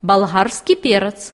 болгарский перец.